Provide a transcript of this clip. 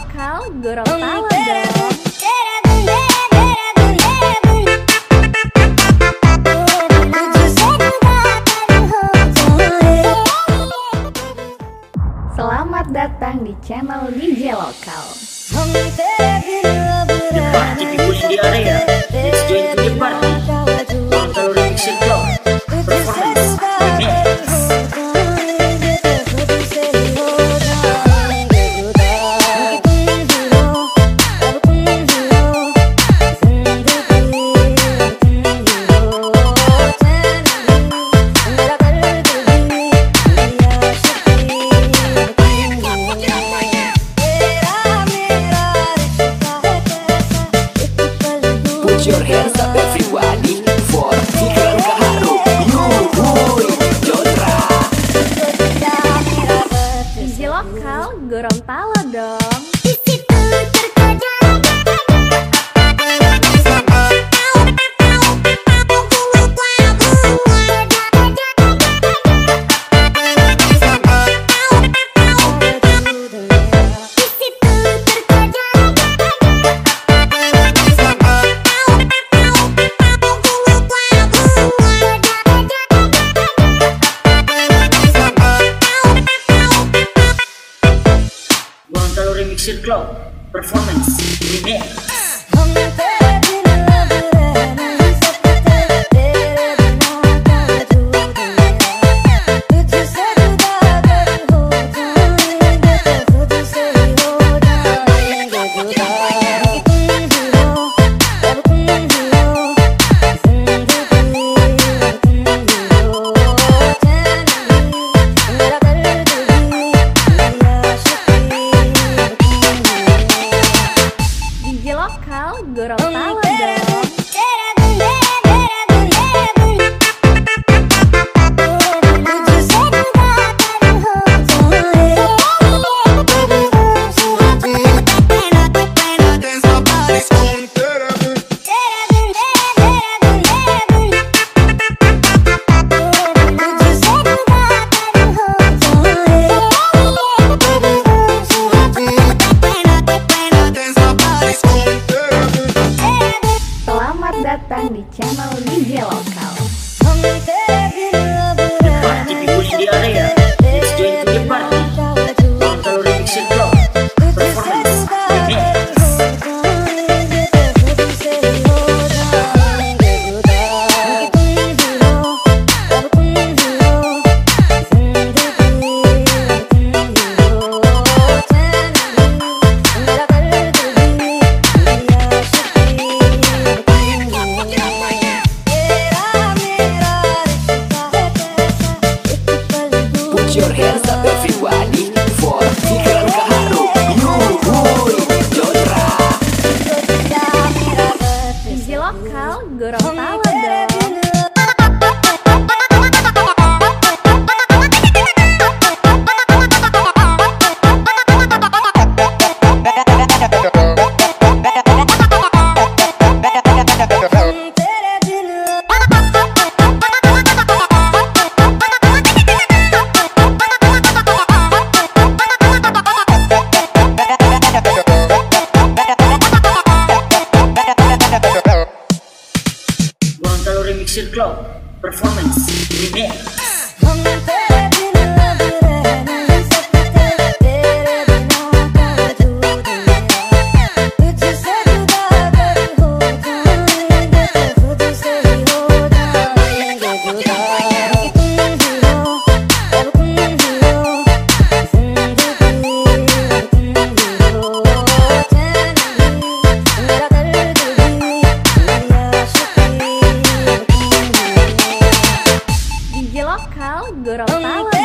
lokal Gorontalo guys. Selamat datang di channel DJ Lokal. Culture Club Performance Revenge. Gorontalo. your hands. Performance. Gorontalo.